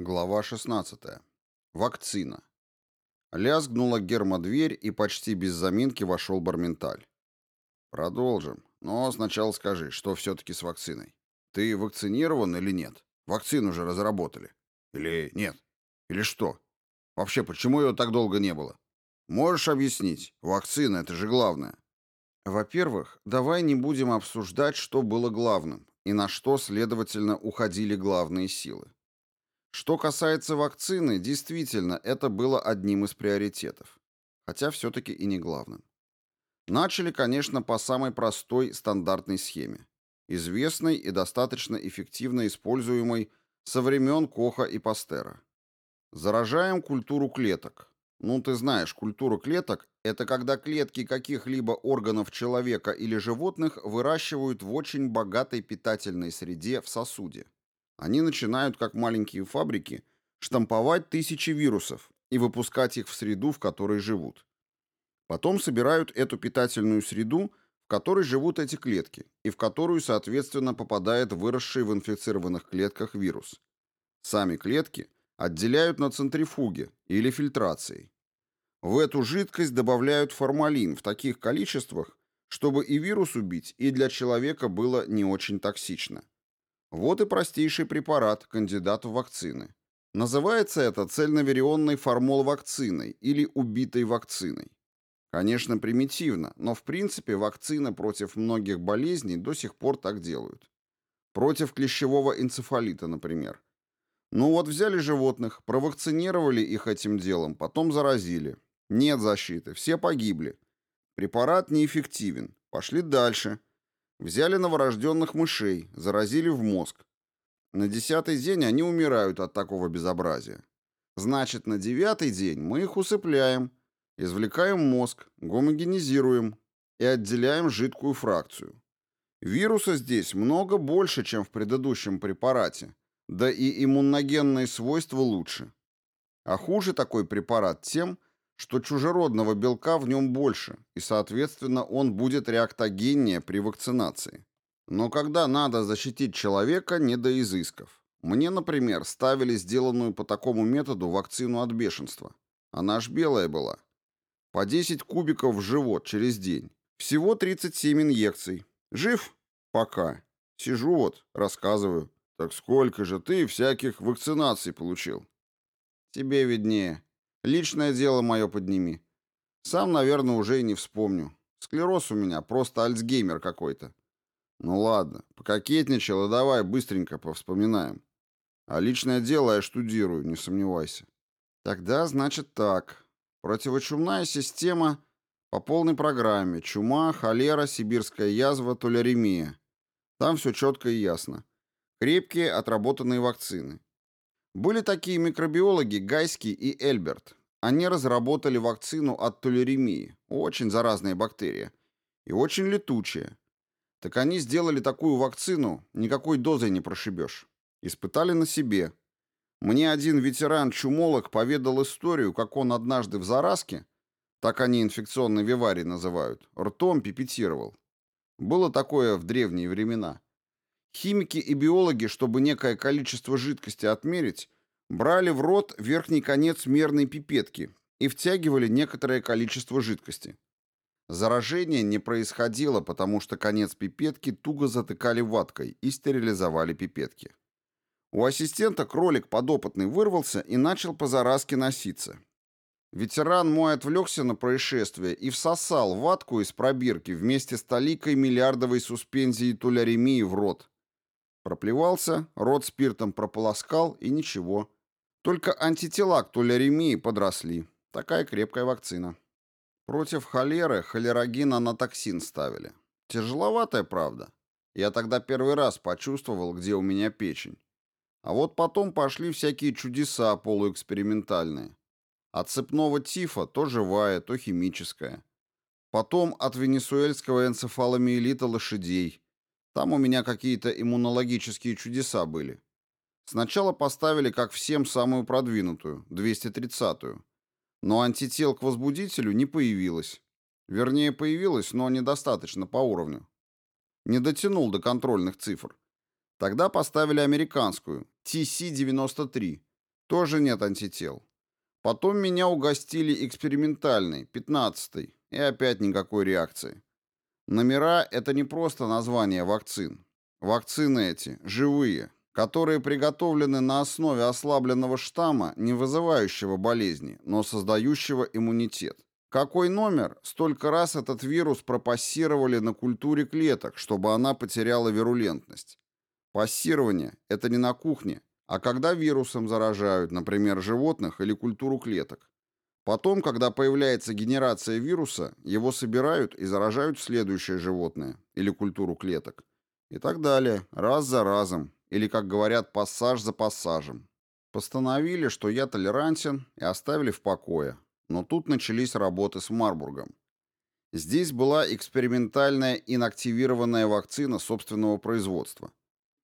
Глава 16. Вакцина. Лязгнула гермодверь, и почти без заминки вошел Барменталь. Продолжим. Но сначала скажи, что все-таки с вакциной? Ты вакцинирован или нет? Вакцину же разработали. Или нет? Или что? Вообще, почему ее так долго не было? Можешь объяснить? Вакцина — это же главное. Во-первых, давай не будем обсуждать, что было главным, и на что, следовательно, уходили главные силы. Что касается вакцины, действительно, это было одним из приоритетов. Хотя все-таки и не главным. Начали, конечно, по самой простой стандартной схеме. Известной и достаточно эффективно используемой со времен Коха и Пастера. Заражаем культуру клеток. Ну, ты знаешь, культура клеток – это когда клетки каких-либо органов человека или животных выращивают в очень богатой питательной среде в сосуде. Они начинают, как маленькие фабрики, штамповать тысячи вирусов и выпускать их в среду, в которой живут. Потом собирают эту питательную среду, в которой живут эти клетки, и в которую, соответственно, попадает выросший в инфицированных клетках вирус. Сами клетки отделяют на центрифуге или фильтрацией. В эту жидкость добавляют формалин в таких количествах, чтобы и вирус убить, и для человека было не очень токсично. Вот и простейший препарат, кандидат в вакцины. Называется это цельноверионной формол вакциной или убитой вакциной. Конечно, примитивно, но в принципе вакцины против многих болезней до сих пор так делают. Против клещевого энцефалита, например. Ну вот взяли животных, провакцинировали их этим делом, потом заразили. Нет защиты, все погибли. Препарат неэффективен. Пошли дальше. Взяли новорожденных мышей, заразили в мозг. На десятый день они умирают от такого безобразия. Значит, на девятый день мы их усыпляем, извлекаем мозг, гомогенизируем и отделяем жидкую фракцию. Вируса здесь много больше, чем в предыдущем препарате, да и иммуногенные свойства лучше. А хуже такой препарат тем, что чужеродного белка в нем больше, и, соответственно, он будет реактогеннее при вакцинации. Но когда надо защитить человека, не до изысков. Мне, например, ставили сделанную по такому методу вакцину от бешенства. Она аж белая была. По 10 кубиков в живот через день. Всего 37 инъекций. Жив? Пока. Сижу вот, рассказываю. Так сколько же ты всяких вакцинаций получил? Тебе виднее. Личное дело мое подними. Сам, наверное, уже и не вспомню. Склероз у меня, просто альцгеймер какой-то. Ну ладно, пококетничал, и давай быстренько повспоминаем. А личное дело я штудирую, не сомневайся. Тогда, значит, так. Противочумная система по полной программе. Чума, холера, сибирская язва, туляремия. Там все четко и ясно. Крепкие, отработанные вакцины. Были такие микробиологи Гайский и Эльберт. Они разработали вакцину от толеремии, очень заразная бактерия, и очень летучая. Так они сделали такую вакцину, никакой дозой не прошибешь. Испытали на себе. Мне один ветеран-чумолог поведал историю, как он однажды в заразке, так они инфекционный виварий называют, ртом пипетировал. Было такое в древние времена. Химики и биологи, чтобы некое количество жидкости отмерить, брали в рот верхний конец мерной пипетки и втягивали некоторое количество жидкости. Заражение не происходило, потому что конец пипетки туго затыкали ваткой и стерилизовали пипетки. У ассистента кролик подопытный вырвался и начал по заразке носиться. Ветеран мой отвлекся на происшествие и всосал ватку из пробирки вместе с толикой миллиардовой суспензии туляремии в рот. Проплевался, рот спиртом прополоскал и ничего. Только антитела к туляремии подросли. Такая крепкая вакцина. Против холеры холерогин анатоксин ставили. Тяжеловатая, правда. Я тогда первый раз почувствовал, где у меня печень. А вот потом пошли всякие чудеса полуэкспериментальные. От цепного тифа то живая, то химическая. Потом от венесуэльского энцефаломиелита лошадей. Там у меня какие-то иммунологические чудеса были. Сначала поставили, как всем, самую продвинутую, 230-ю. Но антител к возбудителю не появилось. Вернее, появилось, но недостаточно по уровню. Не дотянул до контрольных цифр. Тогда поставили американскую, TC-93. Тоже нет антител. Потом меня угостили экспериментальной, пятнадцатой, и опять никакой реакции. Номера — это не просто название вакцин. Вакцины эти — живые, которые приготовлены на основе ослабленного штамма, не вызывающего болезни, но создающего иммунитет. Какой номер? Столько раз этот вирус пропассировали на культуре клеток, чтобы она потеряла вирулентность. Пассирование – это не на кухне, а когда вирусом заражают, например, животных или культуру клеток. Потом, когда появляется генерация вируса, его собирают и заражают следующее животное или культуру клеток. И так далее, раз за разом, или, как говорят, пассаж за пассажем. Постановили, что я толерантен, и оставили в покое. Но тут начались работы с Марбургом. Здесь была экспериментальная инактивированная вакцина собственного производства.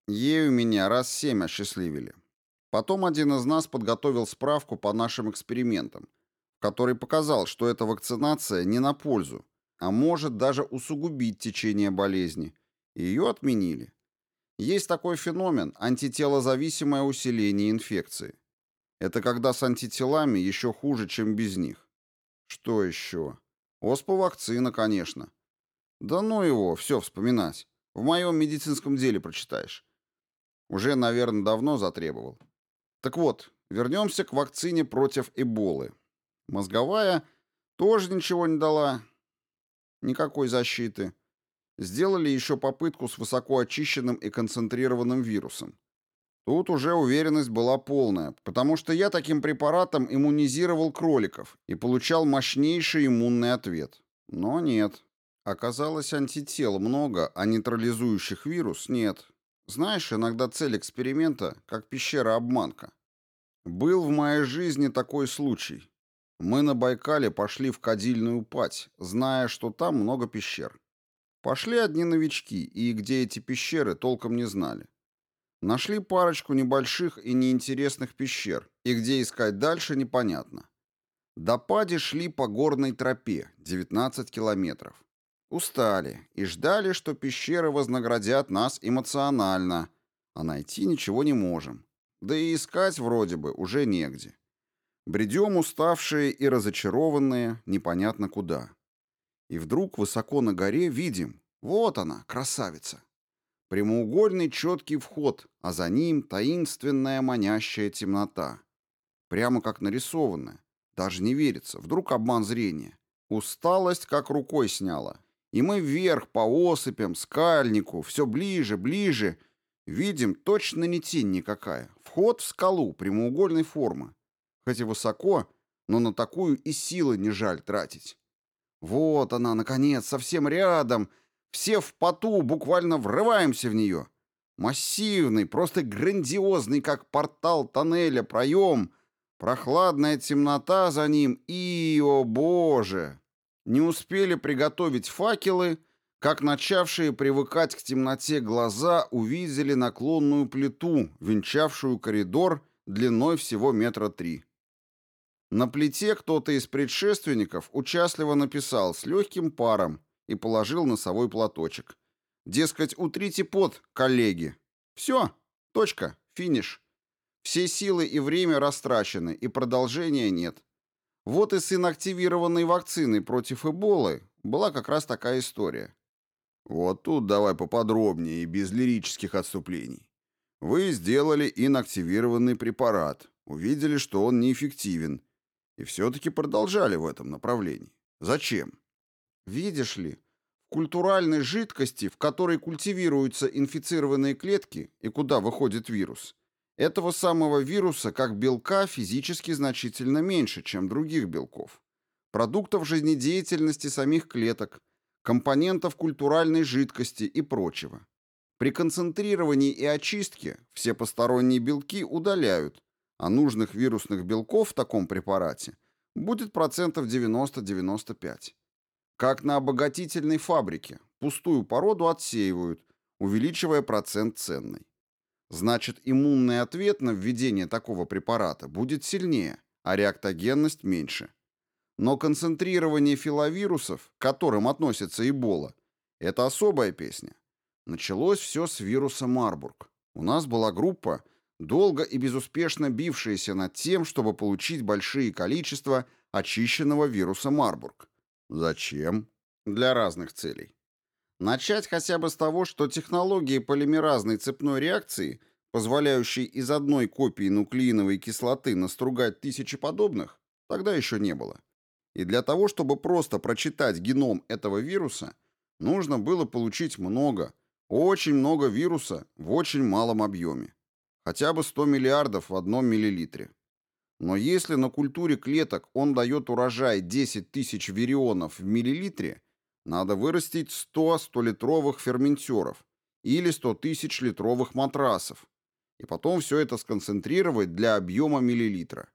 Ею меня раз семь осчастливили. Потом один из нас подготовил справку по нашим экспериментам, в которой показал, что эта вакцинация не на пользу, а может даже усугубить течение болезни, ее отменили. Есть такой феномен – антителозависимое усиление инфекции. Это когда с антителами еще хуже, чем без них. Что еще? Оспа-вакцина, конечно. Да ну его, все вспоминать. В моем медицинском деле прочитаешь. Уже, наверное, давно затребовал. Так вот, вернемся к вакцине против Эболы. Мозговая тоже ничего не дала. Никакой защиты. Сделали еще попытку с высоко очищенным и концентрированным вирусом. Тут уже уверенность была полная, потому что я таким препаратом иммунизировал кроликов и получал мощнейший иммунный ответ. Но нет. Оказалось, антител много, а нейтрализующих вирус нет. Знаешь, иногда цель эксперимента как пещера-обманка. Был в моей жизни такой случай. Мы на Байкале пошли в Кадильную пать, зная, что там много пещер. Пошли одни новички, и где эти пещеры, толком не знали. Нашли парочку небольших и неинтересных пещер, и где искать дальше непонятно. До Пади шли по горной тропе, 19 километров. Устали и ждали, что пещеры вознаградят нас эмоционально, а найти ничего не можем. Да и искать вроде бы уже негде. Бредем уставшие и разочарованные, непонятно куда. И вдруг высоко на горе видим, вот она, красавица. Прямоугольный четкий вход, а за ним таинственная манящая темнота. Прямо как нарисованная. Даже не верится, вдруг обман зрения. Усталость как рукой сняла. И мы вверх по осыпям, скальнику, все ближе, ближе. Видим, точно не тень никакая. Вход в скалу прямоугольной формы. Хоть и высоко, но на такую и силы не жаль тратить. Вот она, наконец, совсем рядом. Все в поту, буквально врываемся в нее. Массивный, просто грандиозный, как портал тоннеля, проем. Прохладная темнота за ним и, о боже! Не успели приготовить факелы, как начавшие привыкать к темноте глаза увидели наклонную плиту, венчавшую коридор длиной всего метра три. На плите кто-то из предшественников участливо написал с легким паром и положил носовой платочек. Дескать, утрите пот, коллеги. Все, точка, финиш. Все силы и время растрачены, и продолжения нет. Вот и с инактивированной вакциной против Эболы была как раз такая история. Вот тут давай поподробнее и без лирических отступлений. Вы сделали инактивированный препарат, увидели, что он неэффективен, и все-таки продолжали в этом направлении. Зачем? Видишь ли, в культуральной жидкости, в которой культивируются инфицированные клетки и куда выходит вирус, этого самого вируса, как белка, физически значительно меньше, чем других белков. Продуктов жизнедеятельности самих клеток, компонентов культуральной жидкости и прочего. При концентрировании и очистке все посторонние белки удаляют, а нужных вирусных белков в таком препарате будет процентов 90-95. Как на обогатительной фабрике, пустую породу отсеивают, увеличивая процент ценной. Значит, иммунный ответ на введение такого препарата будет сильнее, а реактогенность меньше. Но концентрирование филовирусов, к которым относится Эбола, это особая песня. Началось все с вируса Марбург. У нас была группа, долго и безуспешно бившиеся над тем, чтобы получить большие количества очищенного вируса Марбург. Зачем? Для разных целей. Начать хотя бы с того, что технологии полимеразной цепной реакции, позволяющей из одной копии нуклеиновой кислоты настругать тысячи подобных, тогда еще не было. И для того, чтобы просто прочитать геном этого вируса, нужно было получить много, очень много вируса в очень малом объеме. Хотя бы 100 миллиардов в одном миллилитре. Но если на культуре клеток он дает урожай 10 тысяч вирионов в миллилитре, надо вырастить 100 100-литровых ферментеров или 100 тысяч литровых матрасов, и потом все это сконцентрировать для объема миллилитра.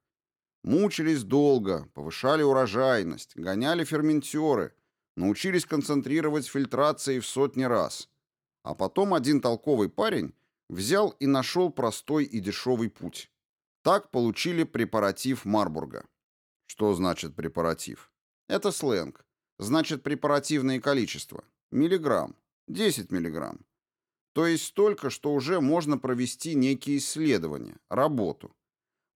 Мучились долго, повышали урожайность, гоняли ферментеры, научились концентрировать фильтрацией в сотни раз. А потом один толковый парень взял и нашел простой и дешевый путь. Так получили препаратив Марбурга. Что значит препаратив? Это сленг. Значит препаративное количество. Миллиграмм. 10 миллиграмм. То есть столько, что уже можно провести некие исследования, работу.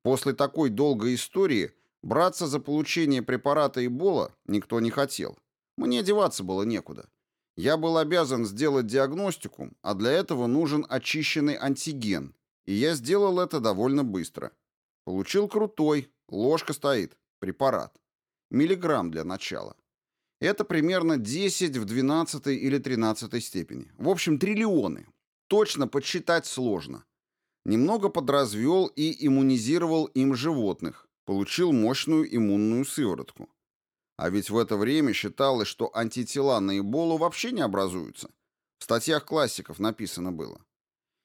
После такой долгой истории браться за получение препарата Эбола никто не хотел. Мне деваться было некуда. Я был обязан сделать диагностику, а для этого нужен очищенный антиген, и я сделал это довольно быстро. Получил крутой, ложка стоит, препарат. Миллиграмм для начала. Это примерно 10 в 12 или 13 степени. В общем, триллионы. Точно подсчитать сложно. Немного подразвел и иммунизировал им животных. Получил мощную иммунную сыворотку. А ведь в это время считалось, что антитела на Эболу вообще не образуются. В статьях классиков написано было.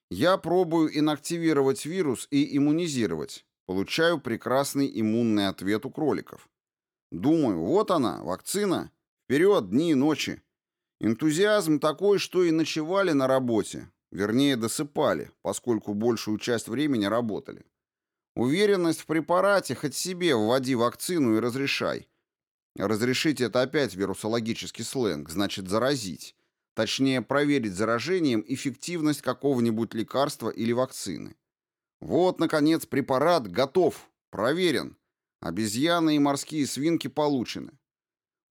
Я пробую инактивировать вирус и иммунизировать. Получаю прекрасный иммунный ответ у кроликов. Думаю, вот она, вакцина. Вперед, дни и ночи. Энтузиазм такой, что и ночевали на работе. Вернее, досыпали, поскольку большую часть времени работали. Уверенность в препарате хоть себе вводи вакцину и разрешай. Разрешить это опять вирусологический сленг, значит заразить. Точнее, проверить заражением эффективность какого-нибудь лекарства или вакцины. Вот, наконец, препарат готов, проверен. Обезьяны и морские свинки получены.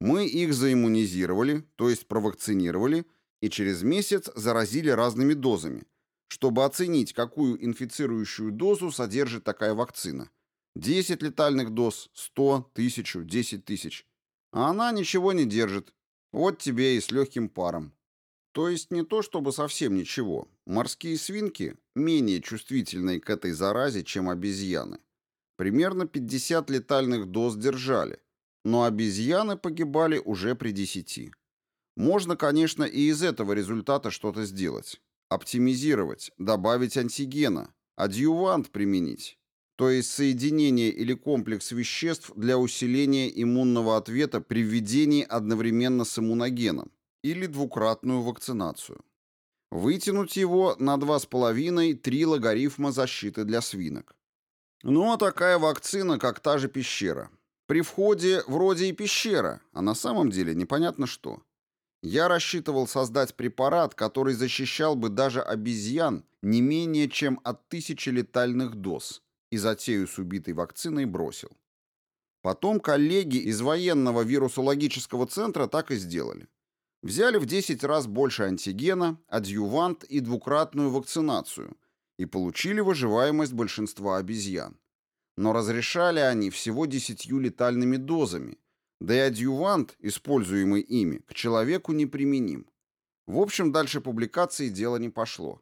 Мы их заиммунизировали, то есть провакцинировали, и через месяц заразили разными дозами, чтобы оценить, какую инфицирующую дозу содержит такая вакцина. 10 летальных доз, 100, 1000, 10 тысяч. А она ничего не держит. Вот тебе и с легким паром. То есть не то, чтобы совсем ничего. Морские свинки менее чувствительные к этой заразе, чем обезьяны. Примерно 50 летальных доз держали, но обезьяны погибали уже при десяти. Можно, конечно, и из этого результата что-то сделать. Оптимизировать, добавить антигена, адъювант применить. То есть соединение или комплекс веществ для усиления иммунного ответа при введении одновременно с иммуногеном или двукратную вакцинацию. Вытянуть его на 2,5-3 логарифма защиты для свинок. Ну а такая вакцина, как та же пещера. При входе вроде и пещера, а на самом деле непонятно что. Я рассчитывал создать препарат, который защищал бы даже обезьян не менее чем от тысячи летальных доз, и затею с убитой вакциной бросил. Потом коллеги из военного вирусологического центра так и сделали. Взяли в 10 раз больше антигена, адъювант и двукратную вакцинацию и получили выживаемость большинства обезьян но разрешали они всего десятью летальными дозами, да и адъювант, используемый ими, к человеку неприменим. В общем, дальше публикации дело не пошло.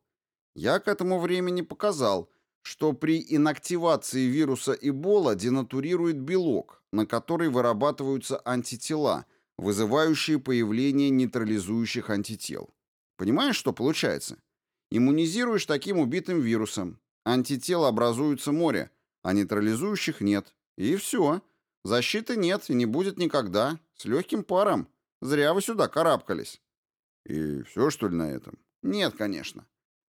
Я к этому времени показал, что при инактивации вируса Эбола денатурирует белок, на который вырабатываются антитела, вызывающие появление нейтрализующих антител. Понимаешь, что получается? Иммунизируешь таким убитым вирусом. Антитела образуются море, а нейтрализующих нет. И все. Защиты нет и не будет никогда. С легким паром. Зря вы сюда карабкались. И все, что ли, на этом? Нет, конечно.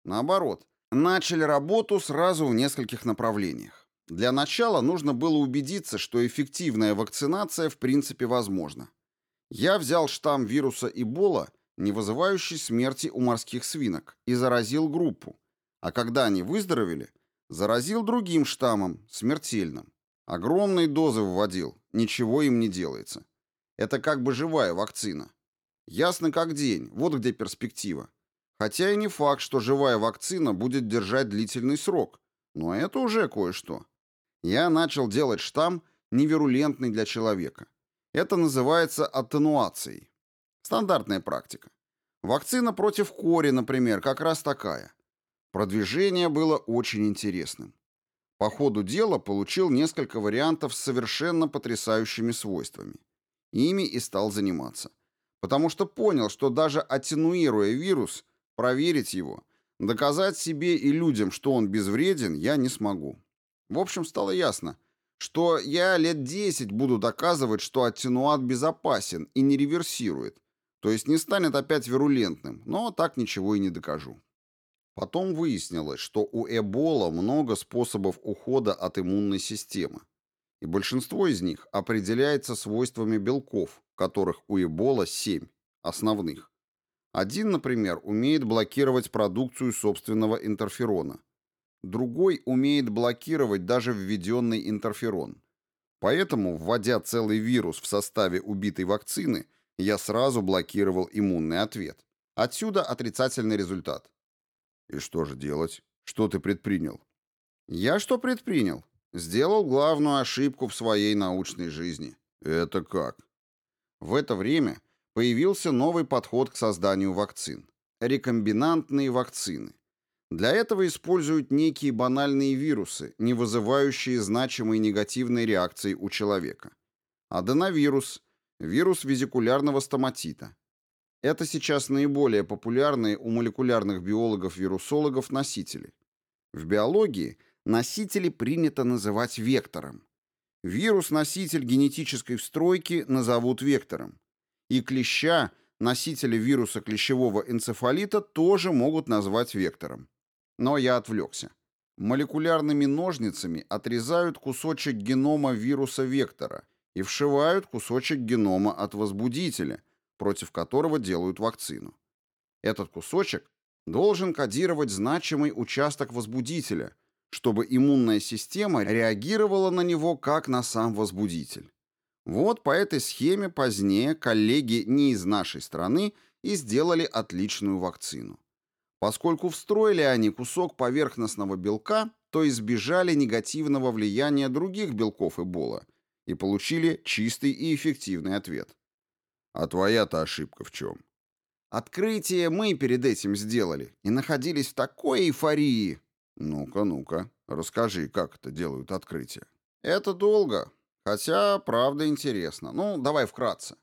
Наоборот. Начали работу сразу в нескольких направлениях. Для начала нужно было убедиться, что эффективная вакцинация в принципе возможна. Я взял штамм вируса Эбола, не вызывающий смерти у морских свинок, и заразил группу. А когда они выздоровели, Заразил другим штаммом, смертельным. Огромные дозы вводил, ничего им не делается. Это как бы живая вакцина. Ясно как день, вот где перспектива. Хотя и не факт, что живая вакцина будет держать длительный срок, но это уже кое-что. Я начал делать штамм невирулентный для человека. Это называется аттенуацией. Стандартная практика. Вакцина против кори, например, как раз такая. Продвижение было очень интересным. По ходу дела получил несколько вариантов с совершенно потрясающими свойствами. Ими и стал заниматься. Потому что понял, что даже аттенуируя вирус, проверить его, доказать себе и людям, что он безвреден, я не смогу. В общем, стало ясно, что я лет 10 буду доказывать, что аттенуат безопасен и не реверсирует, то есть не станет опять вирулентным, но так ничего и не докажу. Потом выяснилось, что у Эбола много способов ухода от иммунной системы, и большинство из них определяется свойствами белков, которых у Эбола 7 основных. Один, например, умеет блокировать продукцию собственного интерферона. Другой умеет блокировать даже введенный интерферон. Поэтому, вводя целый вирус в составе убитой вакцины, я сразу блокировал иммунный ответ. Отсюда отрицательный результат. И что же делать? Что ты предпринял? Я что предпринял? Сделал главную ошибку в своей научной жизни. Это как? В это время появился новый подход к созданию вакцин. Рекомбинантные вакцины. Для этого используют некие банальные вирусы, не вызывающие значимой негативной реакции у человека. Аденовирус, вирус визикулярного стоматита, это сейчас наиболее популярные у молекулярных биологов-вирусологов носители. В биологии носители принято называть вектором. Вирус-носитель генетической встройки назовут вектором. И клеща, носителя вируса клещевого энцефалита, тоже могут назвать вектором. Но я отвлекся. Молекулярными ножницами отрезают кусочек генома вируса вектора и вшивают кусочек генома от возбудителя – против которого делают вакцину. Этот кусочек должен кодировать значимый участок возбудителя, чтобы иммунная система реагировала на него как на сам возбудитель. Вот по этой схеме позднее коллеги не из нашей страны и сделали отличную вакцину. Поскольку встроили они кусок поверхностного белка, то избежали негативного влияния других белков Эбола и получили чистый и эффективный ответ. А твоя-то ошибка в чем? Открытие мы перед этим сделали и находились в такой эйфории. Ну-ка, ну-ка, расскажи, как это делают открытие. Это долго, хотя, правда, интересно. Ну, давай вкратце.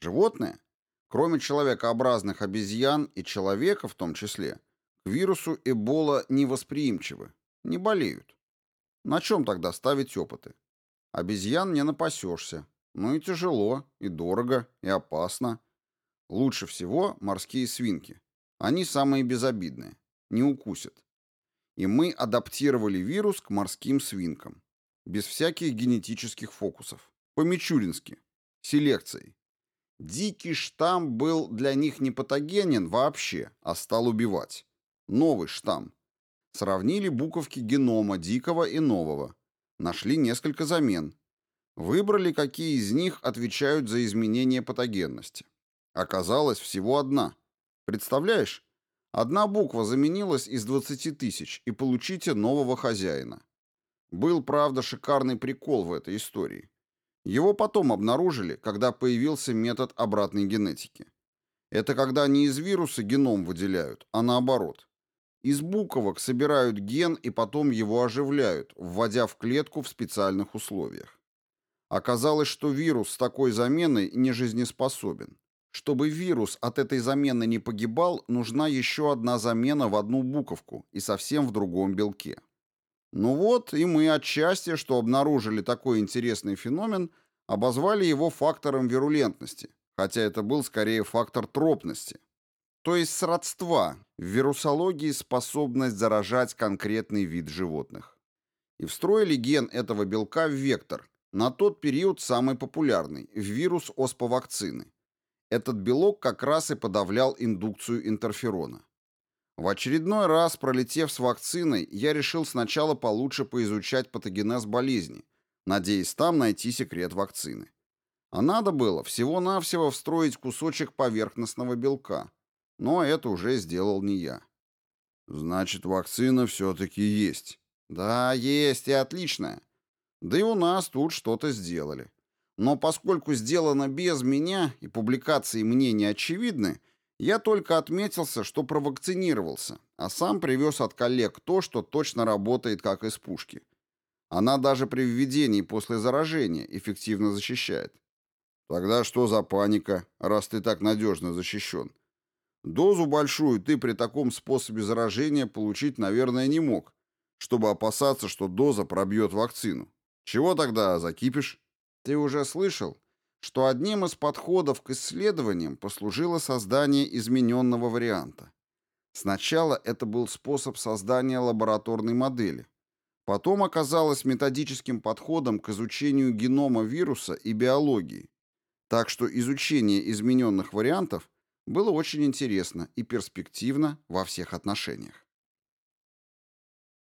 Животные, кроме человекообразных обезьян и человека в том числе, к вирусу Эбола невосприимчивы, не болеют. На чем тогда ставить опыты? Обезьян не напасешься, ну и тяжело, и дорого, и опасно. Лучше всего морские свинки. Они самые безобидные, не укусят. И мы адаптировали вирус к морским свинкам. Без всяких генетических фокусов. По-мичурински. Селекцией. Дикий штамм был для них не патогенен вообще, а стал убивать. Новый штамм. Сравнили буковки генома дикого и нового. Нашли несколько замен. Выбрали, какие из них отвечают за изменение патогенности. Оказалось всего одна. Представляешь? Одна буква заменилась из 20 тысяч, и получите нового хозяина. Был, правда, шикарный прикол в этой истории. Его потом обнаружили, когда появился метод обратной генетики. Это когда не из вируса геном выделяют, а наоборот. Из буковок собирают ген и потом его оживляют, вводя в клетку в специальных условиях. Оказалось, что вирус с такой заменой не жизнеспособен. Чтобы вирус от этой замены не погибал, нужна еще одна замена в одну буковку и совсем в другом белке. Ну вот, и мы от счастья, что обнаружили такой интересный феномен, обозвали его фактором вирулентности, хотя это был скорее фактор тропности. То есть сродства, в вирусологии способность заражать конкретный вид животных. И встроили ген этого белка в вектор, на тот период самый популярный – вирус осповакцины. Этот белок как раз и подавлял индукцию интерферона. В очередной раз, пролетев с вакциной, я решил сначала получше поизучать патогенез болезни, надеясь там найти секрет вакцины. А надо было всего-навсего встроить кусочек поверхностного белка. Но это уже сделал не я. Значит, вакцина все-таки есть. Да, есть, и отличная. Да и у нас тут что-то сделали. Но поскольку сделано без меня и публикации мне не очевидны, я только отметился, что провакцинировался, а сам привез от коллег то, что точно работает как из пушки. Она даже при введении после заражения эффективно защищает. Тогда что за паника, раз ты так надежно защищен? Дозу большую ты при таком способе заражения получить, наверное, не мог, чтобы опасаться, что доза пробьет вакцину. Чего тогда закипишь? Ты уже слышал, что одним из подходов к исследованиям послужило создание измененного варианта. Сначала это был способ создания лабораторной модели. Потом оказалось методическим подходом к изучению генома вируса и биологии. Так что изучение измененных вариантов было очень интересно и перспективно во всех отношениях.